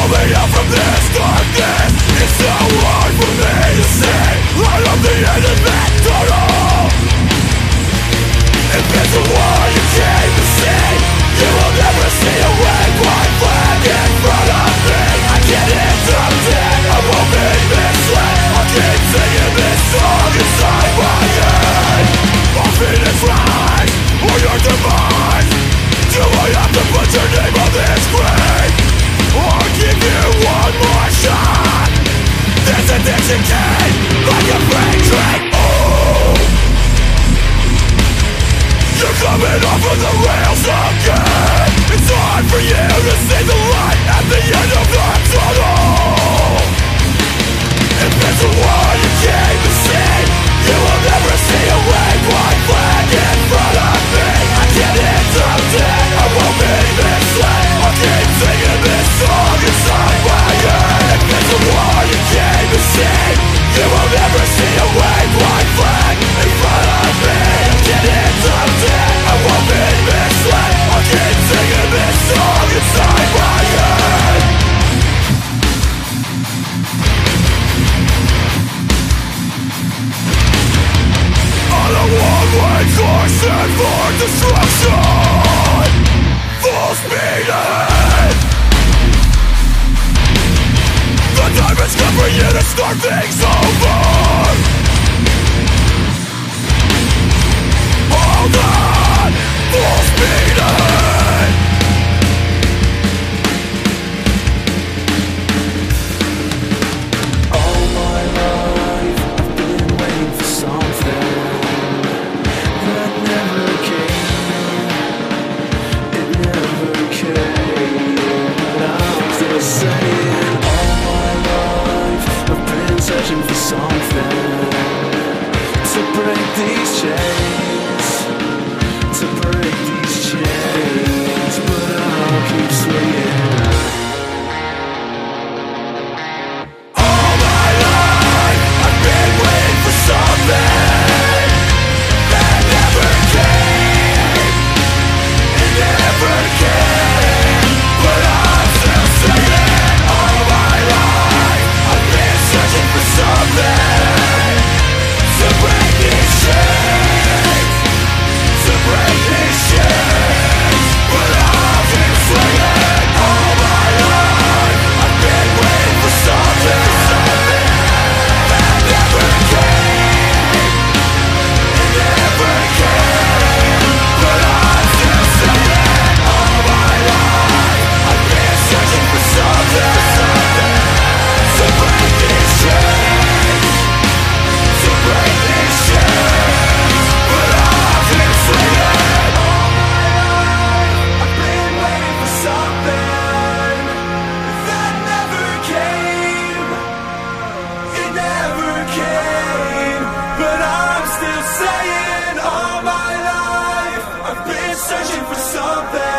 Pull me out from this darkness All I want for for destruction. Full speed ahead. The time is break these chains something